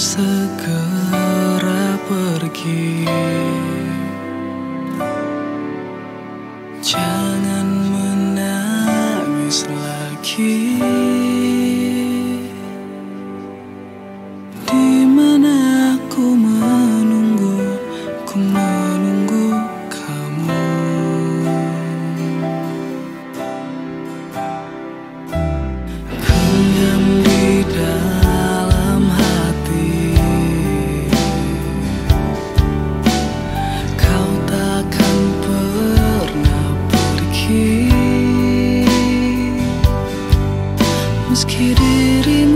segera pergi. Jangan menangis lagi Querer e